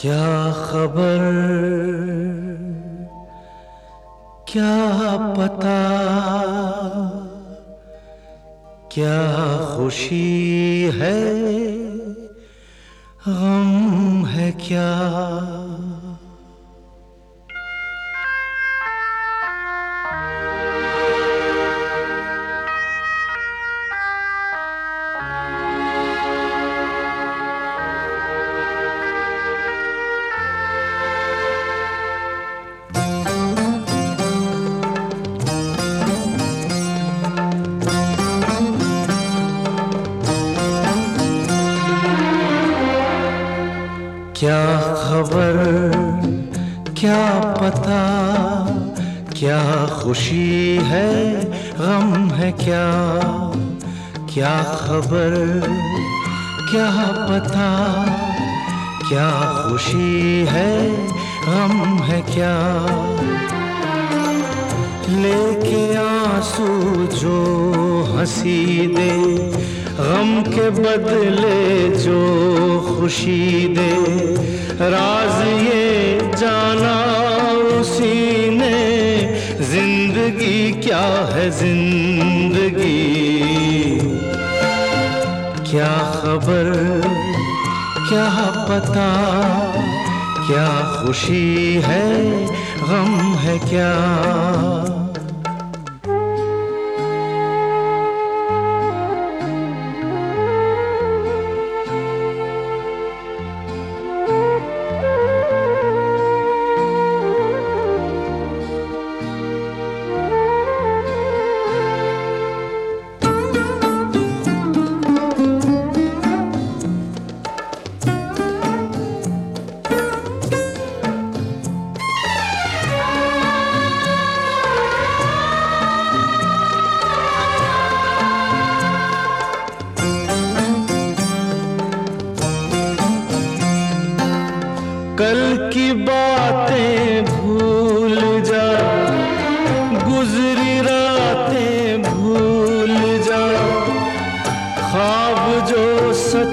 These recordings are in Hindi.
क्या खबर? क्या पता? क्या खुशी है? गम है क्या? क्या खबर? क्या पता? क्या खुशी है? गम है क्या? क्या खबर? क्या पता? क्या खुशी है? गम है क्या? लेके आँसू जो हँसी दे गम के बदले जो खुशी दे। राज ये जाना उसी ने। ज़िंदगी क्या है ज़िंदगी? क्या खबर? क्या पता? क्या खुशी है? गम है क्या?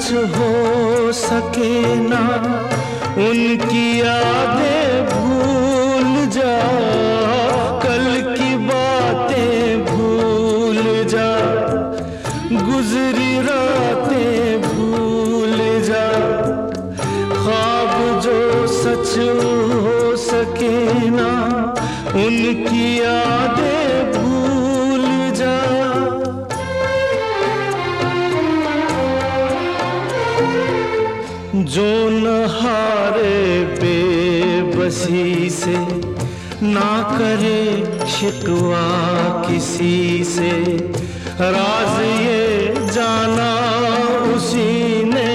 सच हो सके ना, उनकी यादें भूल जा, कल की बातें भूल जा, गुजरी रातें भूल जा। ख्वाब जो सच हो सके ना, उनकी यादें जो न हारे बेबसी से ना करे शिकवा किसी से। राज ये जाना उसी ने,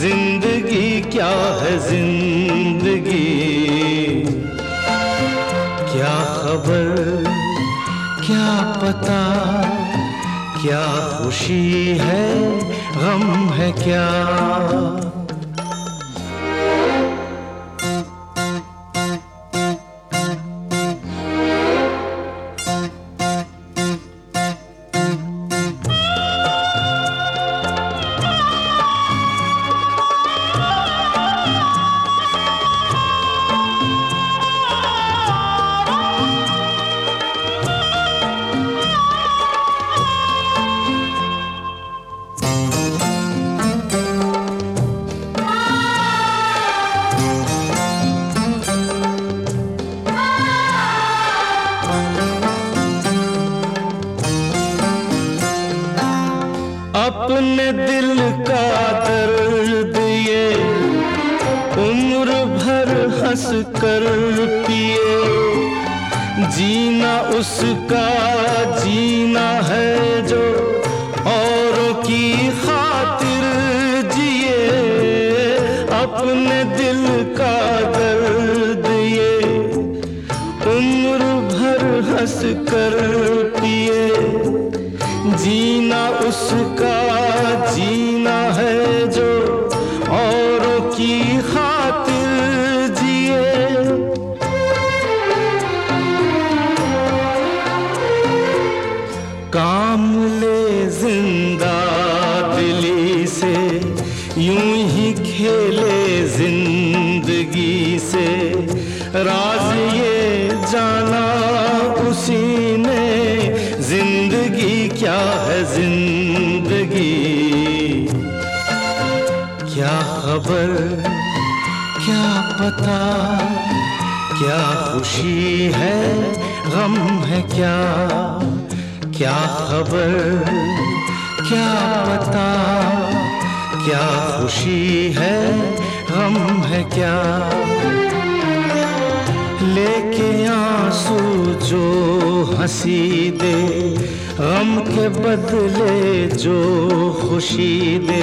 ज़िंदगी क्या है ज़िंदगी? क्या खबर, क्या पता, क्या खुशी है, गम है क्या? अपने दिल का दर्द ये उम्र भर हंस कर पिए। जीना उसका जीना है जो औरों की खातिर जिए। अपने दिल का दर्द ये उम्र भर हंस कर ज़िंदगी? क्या खबर? क्या पता? क्या खुशी है? गम है क्या? क्या खबर? क्या पता? क्या खुशी है? गम है क्या? लेके आँसू जो हँसी दे गम के बदले जो खुशी दे,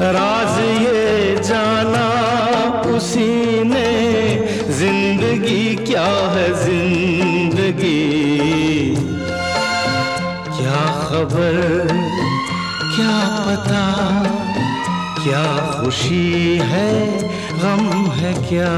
राज ये जाना उसी ने। ज़िंदगी क्या है ज़िंदगी? क्या खबर? क्या पता? क्या खुशी है? गम है क्या?